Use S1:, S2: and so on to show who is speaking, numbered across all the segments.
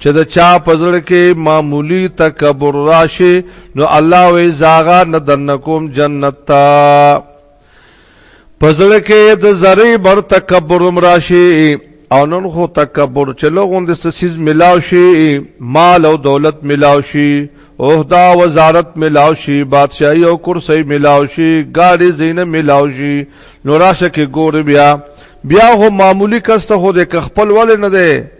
S1: چې د چا پزړ کې معمولی تکبر راشي نو الله وی زاغا ندنکم جنت تا پزړ کې د زری بر تکبر راشي او نن خو تکبر چې لغون د سسیز ملاو شي مال او دولت ملاو شي عہدہ وزارت ملاو شي بادشاہي او کرسي ملاو شي ګاډي زینه ملاو شي نو راشه کې ګور بیا بیا هو معمولی کس ته هو د خپل ول نه دی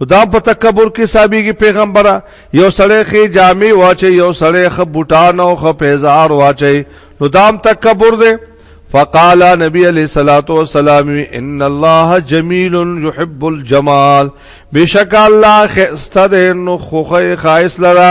S1: نو دا په تکبر کې صاحبېږي پیغمبره یو سړی خې جامې واچي یو سړی خ بوټان او خ پیزار واچي نو دام تکبر دی فقال نبی علیہ الصلوۃ والسلام ان الله جمیل يحب الجمال بشک الله خسته نو خوخه خاص لرا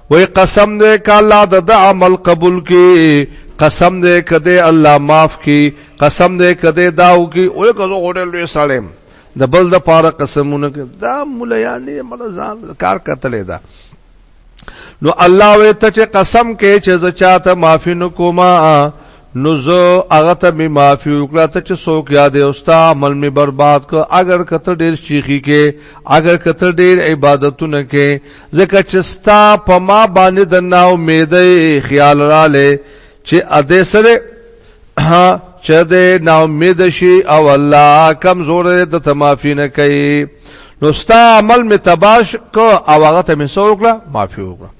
S1: وای قسم دې ک الله د د عمل قبول کی قسم دې ک دې الله معاف کی قسم دې ک دې داو کی او که زه غوډه لوی سالم د بل د پاره قسمونه کې دا مليانې ملزان کار کتلې دا نو الله وې ته چې قسم کې چې زه چاته معافي نکوما نو زه هغه ته می معافی وکړه ته چې څوک یادې او ستا عمل می برباد ک اگر کته ډیر شیخی کې اگر کته ډیر عبادتونه کې ځکه چې ستا په ما باندې د نا امیدې خیال را لې چې اده سره چې د نا امید شي او الله کمزور د تمافی نه کوي نو ستا عمل می تباش کو او هغه ته می سوکړه معافی وکړه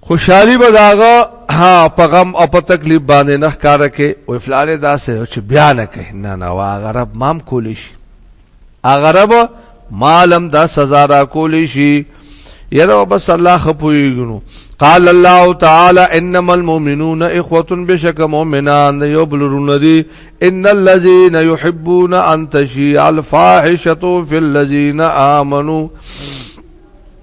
S1: خوشحالي به داغه ها په غم او په تکلیف باندې نه ښکارا کې او فلانه داسې چې بیا نه کوي نه نه واغه رب مام کولی شي اغه رب مالم دا سزا را کولی شي یره بس الله خپویګنو قال الله تعالی انما المؤمنون اخوه بشک مؤمنان یبلرون دی ان الذين يحبون ان تشيع الفاحشه في الذين امنوا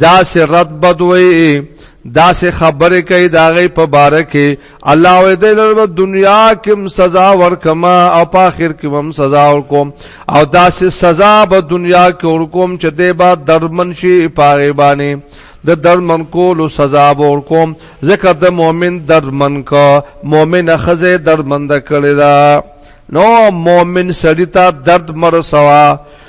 S1: دا سه رد بدوي دا سه خبره کوي دا غي په بار کې الله وې د لور دنیا کې سزا ورکما او په اخر کې هم سزا ورکوم او دا سه سزا به دنیا کې ورکوم چې دې با درمن شي پاره باندې د درمن کولو سزا ور کوم ځکه د مؤمن درمن کا مؤمن خزه درمند کړی دا نو مؤمن سړی ته درد مر سوا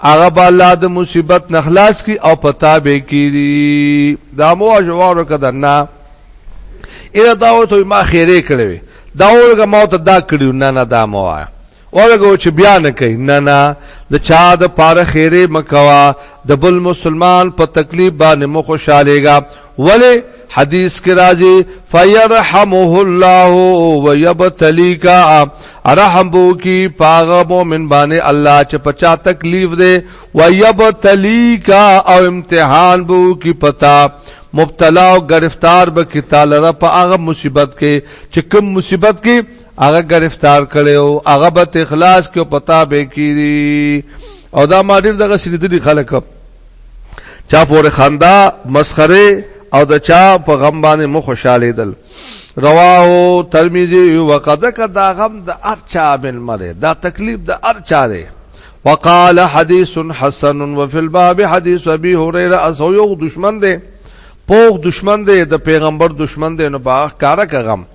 S1: هغه به الله د مصیبت نه خلاص کی او پتا به کیری دا مو اجوار کدنا اې دا و ته ما خیره کړې دا ورګه ما ته دا کړیو نه نه دا مو آیا ورګه چې بیا نه کوي نه نه د چا د پاره خیره مکوا د بل مسلمان په تکلیف باندې مو خوشالېګا ولی حدیث کې راځي فیرحمه الله ويبتلیکا رحم بو کی پاغه مومن باندې الله چې پچا تکلیف دی ويبتلیکا او امتحان بو کی پتا مبتلا او گرفتار به کی تعالی را په هغه مصیبت کې چې کوم مصیبت کې هغه گرفتار کړي او هغه به اخلاص کې پتا به کیږي او دا ما ډیر دغه سړي دي خلک چا پورې خندا مسخره او د چا په غم باندې مخ خوشاله دل رواه ترمذی وقد کدا غم د ارچا بن مره دا تکلیف د ارچا دی وقال حدیث حسن وفي الباب حدیث ابي هريره از یو دشمن دی پوغ دشمن دی د پیغمبر دشمن دی نو باغ کارک غم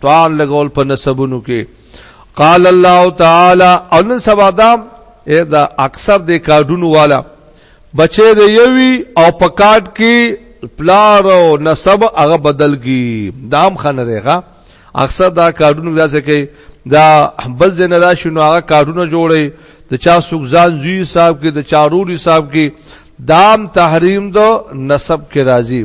S1: توان لګول په نسبونو کې قال الله تعالی او نن سبا دا دا اکثر د کارډونو والا بچې د یوي او په کارډ کې پلار او نسب هغه بدل کی دام خنه دیغه اکثر دا کارډونو داسې کوي دا بل جن را شنو هغه کارډونه جوړي د چا سوق ځان زوی صاحب کې د چاروري صاحب کې دام تحریم دو نسب کې راځي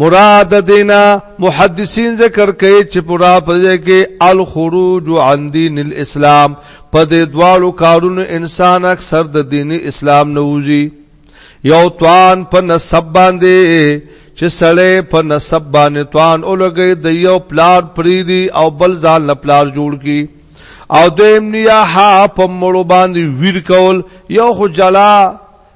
S1: مراد دینا محدثین ذکر کوي چې پورا پدې کې الخروج عن دین الاسلام په دې دوالو کارونو انسان اکثر د دین اسلام نه وځي یو توان په نسب باندې چې سړی په نسب باندې توان اولګي د یو پلار پریدي او بل ځان لپلار جوړ کی او دویم نیاحه په مړو باندې ویر کول یو خو جلا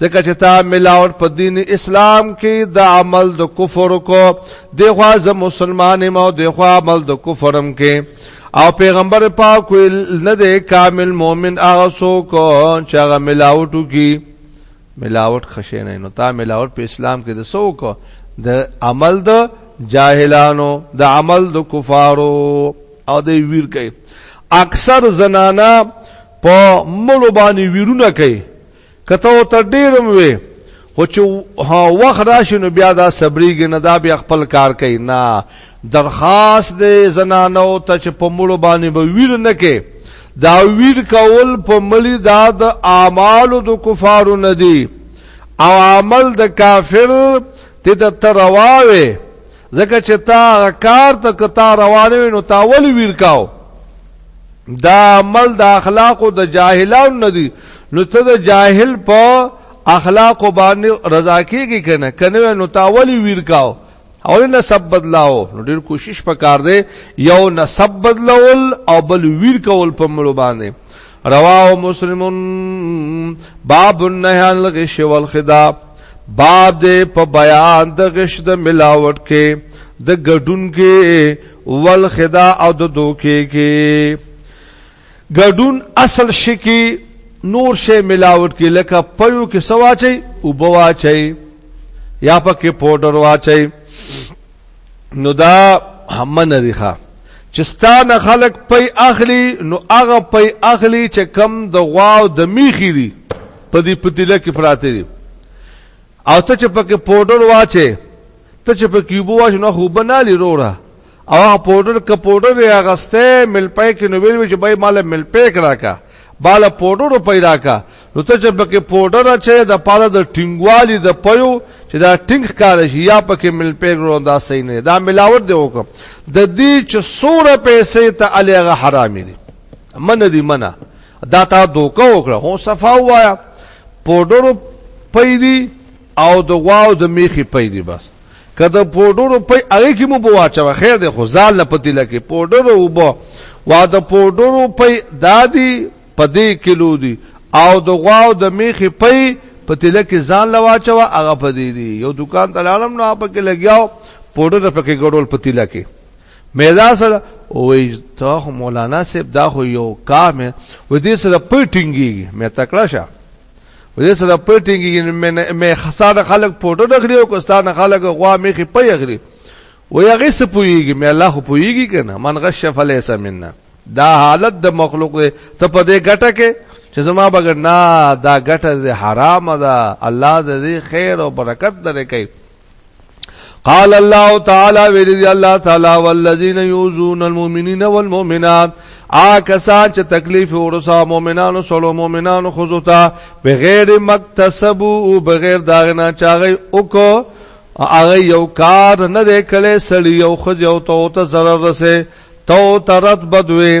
S1: ځکه چې تا ملاوت په دین اسلام کې د عمل د کفر کو د خوا ز مسلمان مو د خوا عمل د کفرم کې او پیغمبر پاک ویل نه د کامل مؤمن هغه څوک چې هغه ملاوتو کې ملاوت خشه نه نو تا ملاوت په اسلام کې د څوک د عمل د جاهلانو د عمل د کفارو او د ویر کوي اکثر زنانا په ملو باندې ویرونه کوي کته او تر ډیرم وي خو چې وخت راشي نو بیا دا صبرېږي نه دا بیا خپل کار کوي نه درخواست دی زنانو ته چې په مړو باندې به ویر نه کې دا ویر کول په ملي دا د اعمالو د کفارو نه دی او عمل د کافر ته د ترواوي ځکه چې تا کار ته کتا روانه وي نو تا ول ویر کاو دا عمل د اخلاق او د جاهلانو نه دي نو ته د جاهل په اخلاق باندې رضا کیږي کنه کنه نو تا ول ویر کاو او نسب بدلاو نو ډیر کوشش پکار دی یو نسب بدلول او بل ویر کول په ملو باندې رواه مسلمون باب النهي عن الغش والخداع باب دې په بیان د غش د ملاوت کې د ګډون کې ول خدا او د دوکې کې ګډون اصل شکی نور شی ملاوت کې لکه پيو کې سواچي او بواچي یا پکې پودر واچي نو دا همن دی ښا چې ستانه خلق پي اخلي نو هغه پي اخلي چې کم د غواو د میخي دي په دې پتیله کې پراته دي او ته چې پکې پودر واچې ته چې پکې وبو واچې نو خو بنالي روړه او پودر ک پودر یې اغسته مل پې کې نو ویل چې بای مال مل پې کرا کا بالا پودر پیدا کا نو ته چې پکې پودر اچې د پاله د ټینګوالي د پيو چې دا ټینګ کار شي یا پکې مل پې ګرو دا صحیح نه دا ملاوت دی وکم د دې چې سوره پیسې ته الیغه حرامې دي من دي منه دا تا دوکه وکړه هو صفا وایا پودرو پیدي او د غواو د میخي پیدي بس کله پودرو پي هغه کې مو بواچو خیر دی خو ځال نه پتی لکه پودرو وبو وا د پودرو پي دادی پدې کلو دی او د غواو د میخي پي په تله کې ځان لواچو هغه پدې دی یو دکان ته لاړم نو په کې لګیاو پودر په کې ګډول په تله کې مې دا سره وې ته خو مولانا صاحب دا خو یو کار مې و دې سره پټینګي مې تکړه شه و دې سره پټینګي مې مې خساره خلک پټو دغري او کوستانه خلک غوا مې خې پي غري و یا غیس پویږي مې الله خو پویږي کنه من غش فلیس منا دا حالت د مخلوق ته په دې ګټه کې چې زما بغیر نه دا ګټه حرام ده الله دې خیر او برکت درکې قال الله تعالی ویلی الله تعالی والذین یؤذون المؤمنین والمؤمنات آ کسان چې تکلیف ورسا مؤمنانو سره مؤمنانو خذوتا بغیر مکتسب او بغیر داغنا چاغي او کو هغه یو کار نه دی کړي سړی یو خځه او ته ضرر رسه تو ترت بدوي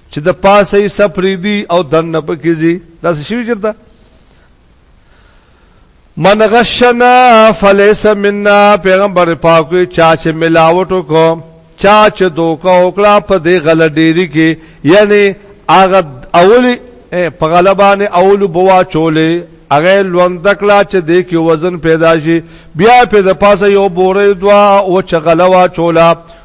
S1: چې د پاسه یې سپری دی او دنه پکې دی دا څه شي چرته من غشنا فلیس منا پیغمبر پاک چا چې ملاوټو کو چا چې دوکا وکړه په دې غلط ډیری کې یعنی هغه اولی په غلبانه اول بوا چولې هغه لوند کلا چې دې کې وزن پیدا شي بیا په د پاسه یو بورې دوا او چغلوا چولا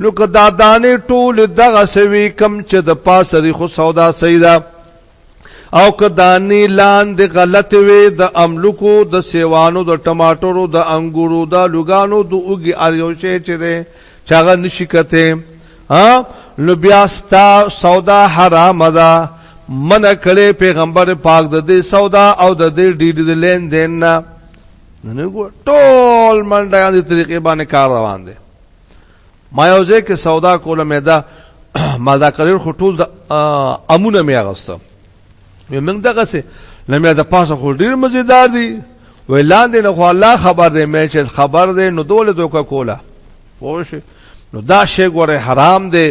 S1: نو که دا دانې ټول دغه سوي کم چې د پاسه دی خو سودا سیدا او که دانې لاندې غلط وي د املوکو د سیوانو د ټماټرو د انګورو د لګانو د اوګي اړیو شي چې ده چاغه نشي کته ها نو بیا ستا سودا حرام ده من کړي پیغمبر پاک د دې سودا او د دې ډیډ د لین دین نه نه ګو ټول منډه یاندې طریقې باندې کار روان دي ما یو ځای کې سودا کوله مې دا ما دا کلر خو ټول د امونه مې اغسته وې موږ دغه سه لمه د پاسه خو ډیر مزیدار دي وې لاندې نه خو الله خبر دی مې چې خبر دی نو دوله دوکا کوله پوه شئ نو دا شی ګوره حرام دی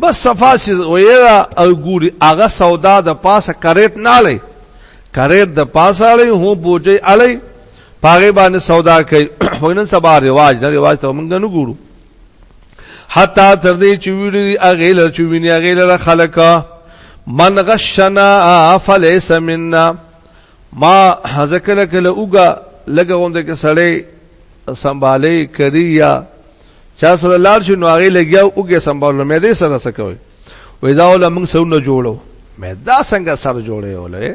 S1: بس صفا سي ویرا او ګوري هغه سودا د پاسه کریټ نه لې کریټ د پاسه لې هو بوجي علي پاغه باندې سودا کوي وګنن سبا رواج نه رواج ته موږ نه ګورو حتا تر دې چې ویری اغه لر چې ویني اغه لر خلک من غشنا فليس منا ما ذکر کله اوګه لګوند کې سړې سنبالې کړی یا چا سره لار شو نو هغه لګیا اوګه سنبال مې دې سره سکوي وې دا ول موږ سونه جوړو مې دا څنګه سره جوړې ولې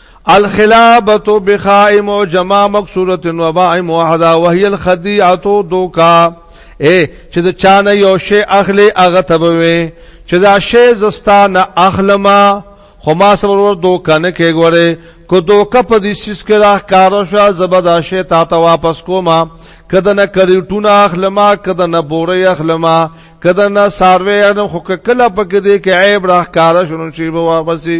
S1: الخلابه بخائم او جمع مکسوره وباء موحده وهي الخديعه دوکا اے چې د چانه یو شی اخلي هغه تبوي چې دا شی زستانه اخلمه خو ما سره ور دوکانه کې ګوره کو دوکه په دې سیس کې راکار شو زبدا شی تا ته واپس کوما کده نه کریټونه اخلمه کده نه بورې اخلمه کده نه ساروی اخلم خو کله پکې دې کې عیب راکار شون شی به واپسی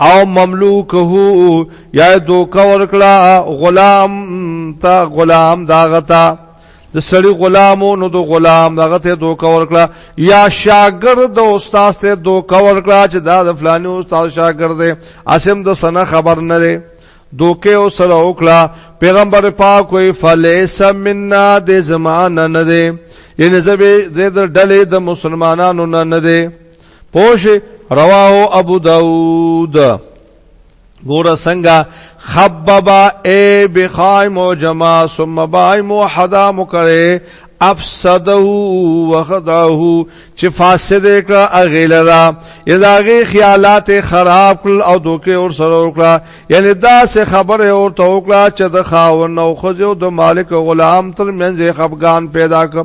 S1: او مملوکه یا دوکا ورکړه غلام تا غلام داغتا د سړی غلامو نو د غلام دغه ته دوکا ورکړه یا شاګرد د استاد ته دوکا ورکړه چې دا د فلاني استاد شاګرد دی اسم د سنه خبر نه دی دوکه او سره وکړه پیغمبر پاک وی فلیس منا د زمانه نه دی یعنی زبې د ډلې د مسلمانانو نه نه دی پوش رواه ابو داود ګور څنګه خببا اے بخای موجما ثم بای موحدا مکره افسده وخداه چې فاسد کړه اغیلرا یزاغي خیالات خراب کړ او دوکه اور سره وکړه یعنی دا سه خبره اور ته وکړه چې د خاون او خزو د مالک غلام تر منځ خفقان پیدا کړ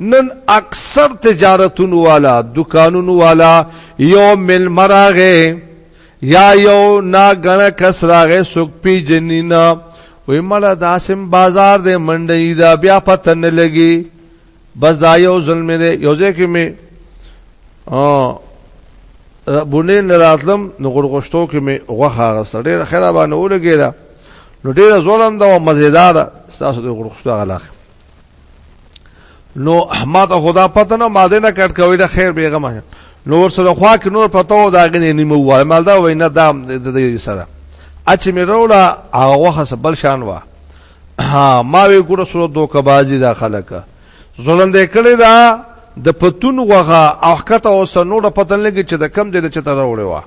S1: نن اکثر تجارتونو والا دکانونو والا یو ملمه راغې یا یو نا غنه کس راغې سوک پی جنینا وې مړه داسم بازار دې منډې دا بیا پته نه لګي بس دا یو ظلم دې یو ځکه می ا بونه نه راتلم نو غړغشتو کې می غوخه غسړ ډېر خیره باندې ولګیدا نو ډېر زولند او مزیدار تاسو د غړغشتو غلاخه نو ما ته خدا پته نه ما دې نه کټ کوي دا خیر بیغمه نو ور سره خوا کې نور پته و دا غنې نیمه وای مال دا وینا دا د دې سره اچ مې رولا هغه وخت بل شان وا ما وی ګوره سره دوکه بازی دا خلک زولند کړي دا د پتون غوغه او حقته او سنوډه پتن لګي چې د کم دې چې تر وړي وا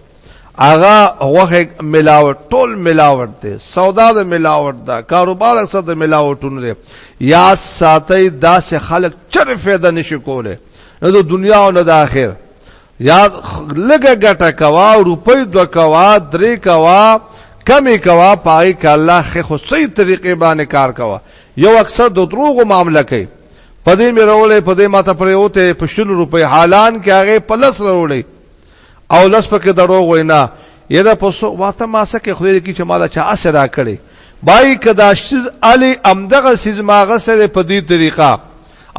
S1: هغه غوخه ملاوت ټول ملاوت دی سودا د ملاوت دا کاروبار اکثر د ملاوتونو دی یا ساتي داسې خلک چر فایده نشي کوله نه د دنیا او نه د آخر یا لګه ګټه کوا روپۍ دو کوا درې کوا کمی کوا پای ک الله خې خو صحیح طریقې باندې کار کوا یو اکثر د دروغو معاملې کوي پدې مې رولې پدې ماته پرې وته پښتون روپۍ حالان کې هغه پلس رولې او لس پکې دروغ وینا یره په سو واته ما سکه خو دې کی چې مال چا اثر را کړي بای کدا شز علی امدغه سیز ما غسر په دې طریقه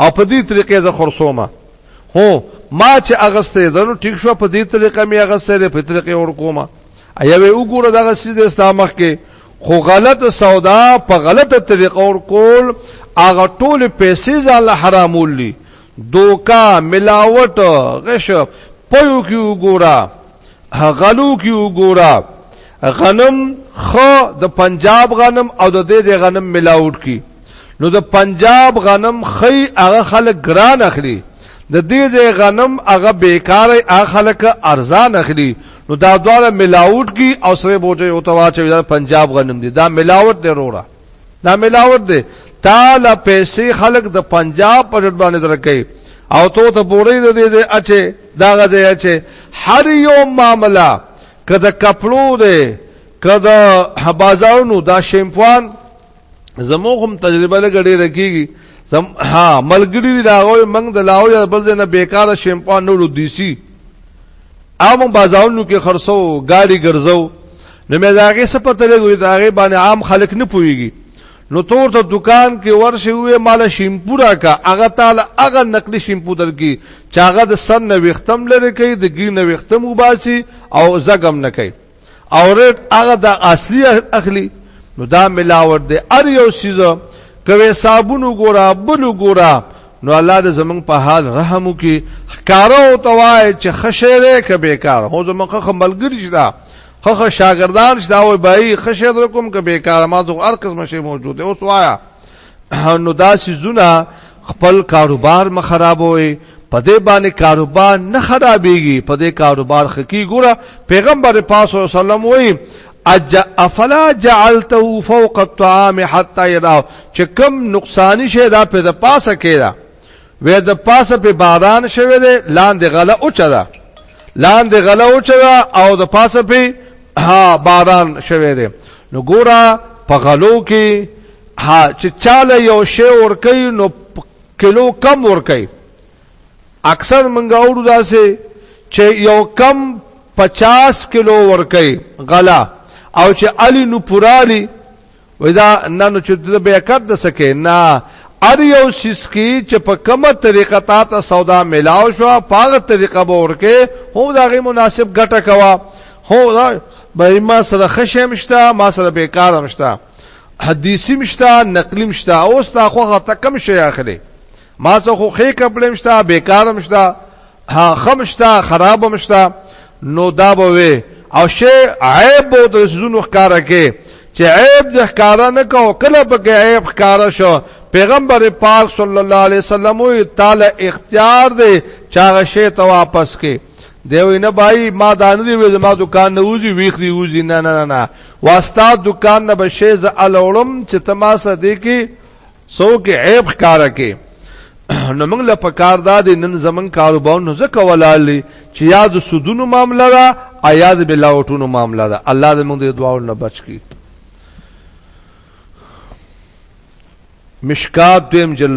S1: او په دې طریقې زه خرصومه هو ما چې اغسته درو ټیک شو په دې طریقه می اغسته په طریقې ور کومه ایوه وګوره دغه سیز استامخ کې خو غلط سودا په غلطه طریقه ور کول هغه ټول پیسې ځاله حرامول دي دوکا ملاوټ غش پيو کې وګورا غلو کې وګورا غنم خو د پنجاب غنم او د دې د غنم ملاوټ کی نو د پنجاب غنم خی هغه خلک ګران اخلي د دې د غنم هغه بیکار هغه خلک ارزان اخلي نو دا دواړه ملاوټ کی او سره بوجه او تواچوي دا پنجاب غنم دي دا ملاوټ دی وروره دا ملاوت دی تعالی پیسې خلق د پنجاب په ډډ باندې درکې او تو ته بورې د دې دې اچي دا غځې اچي هر یو معاملہ کده کپلو دی کده بازارونو دا شیمپوان زموږ هم تجربه لګړې رکیږي زم ها ملګری دی راغوي منګ د لاو یا بل نه بیکاره شیمپوان نو دیسی او موږ بازارونو کې خرڅو ګاډي ګرځو نو مې داغه څه پته لګوي داغه باندې عام خلک نه پويږي نو تور ته دکان کې ورشي وې مال شیمپو راکا هغه تعالی هغه نقلی شیمپو درکې چاغه د سن وختم لري کوي د ګین وختم وباسي او زګم نه کوي او ریټ هغه د اصلي اخلي نو دا ملاوت دی ار یو سیزه کوي صابون وګوره بل وګوره نو الله دې زمنګ په حال رحم وکي ښکارو او توای چې خشره کې بیکار هو زموږ خملګری شته خخه شاګردان شته او بای خشره کوم کې بیکار ما زه هر قسم شی موجود اوس وایا نو دا سيزونه خپل کاروبار مخرابوي په دې باندې کاروبار نه خرابېږي په دې کاروبار خکی ګوره پیغمبر پاک صلی الله علیه وسلم وایي اج افلا جعلته فوق الطعام حتى يراه چې کم نقصان شي دا په پاسه کېدا وې د پاسه په باران شوه دی لاندې غله اوچا ده لاندې غله اوچا ده او د پاسه په ها باران شوه دی نو ګوره په غلو کې ها چې چاله یو شی ور کوي نو کلو کم ور کوي اکثر منګه اورو داسې چې یو کم 50 کیلو ور کوي غلا او چې علی نو پورالي وای دا نه نو چې د بیکاپ د سکه نه ار یو سیس کی چې په کومه طریقه تا ته سودا ملاو شو پاغه طریقه به ورکه هم دا غي مناسب ګټه کوا هو دا به ما سره خشه مشته ما سره بیکار مشته حدیثی مشته نقلی مشته اوس تا خو غته کم شي اخلي ما څه خو خې کپلم شته بیکارم شته خم شته خرابم شته نو دا به وي او شی عیب او د سونو ښکارا کې چې عیب د ښکارا نه کو کله به کې عیب ښکارا شو پیغمبر پاک صلی الله علیه وسلم وی تعالی اختیار دی چاغه شی ته واپس کې دی وی نه بای ما دانه دی وی زما دکان نه وځي ویخ دی وځي نه نه نه واستا دکان نه بشیز الولم چې تماسه دی کې سو کې عیب ښکارا کې نو موږ له پکار دا د نن زمون کاروبار نو زکه ولالي چې یاد سودونو معاملې را ایاز بلاوټونو معاملې را الله دې موږ دې دعاو نه بچ کی مشکات دویم جلو